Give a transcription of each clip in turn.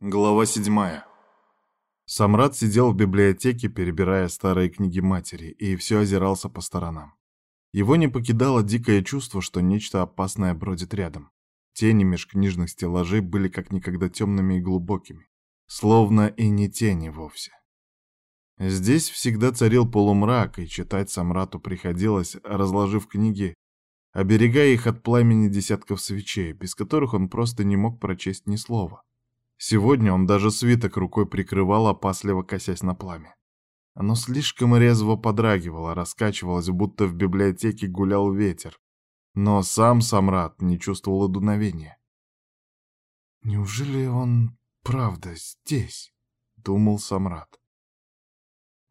Глава седьмая. Самрад сидел в библиотеке, перебирая старые книги матери, и все озирался по сторонам. Его не покидало дикое чувство, что нечто опасное бродит рядом. Тени меж книжных стеллажей были как никогда темными и глубокими, словно и не тени вовсе. Здесь всегда царил полумрак, и читать Самрату приходилось, разложив книги, оберегая их от пламени десятков свечей, без которых он просто не мог прочесть ни слова. Сегодня он даже свиток рукой прикрывал, опасливо косясь на пламя. Оно слишком резво подрагивало, раскачивалось, будто в библиотеке гулял ветер. Но сам Самрат не чувствовал дуновения. «Неужели он правда здесь?» — думал Самрат.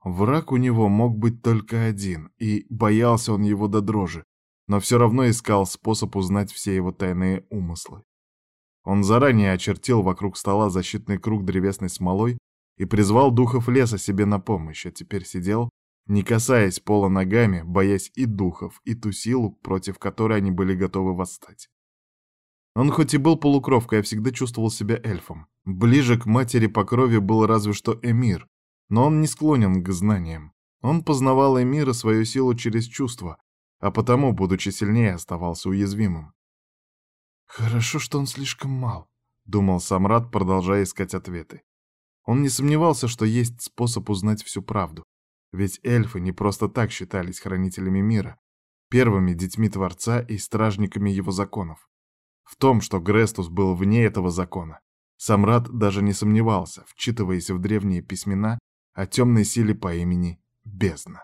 Враг у него мог быть только один, и боялся он его до дрожи, но все равно искал способ узнать все его тайные умыслы. Он заранее очертил вокруг стола защитный круг древесной смолой и призвал духов леса себе на помощь, а теперь сидел, не касаясь пола ногами, боясь и духов, и ту силу, против которой они были готовы восстать. Он хоть и был полукровкой, а всегда чувствовал себя эльфом. Ближе к матери по крови был разве что Эмир, но он не склонен к знаниям. Он познавал Эмира свою силу через чувства, а потому, будучи сильнее, оставался уязвимым. «Хорошо, что он слишком мал», — думал Самрад, продолжая искать ответы. Он не сомневался, что есть способ узнать всю правду. Ведь эльфы не просто так считались хранителями мира, первыми детьми Творца и стражниками его законов. В том, что Грестус был вне этого закона, Самрад даже не сомневался, вчитываясь в древние письмена о темной силе по имени Бездна.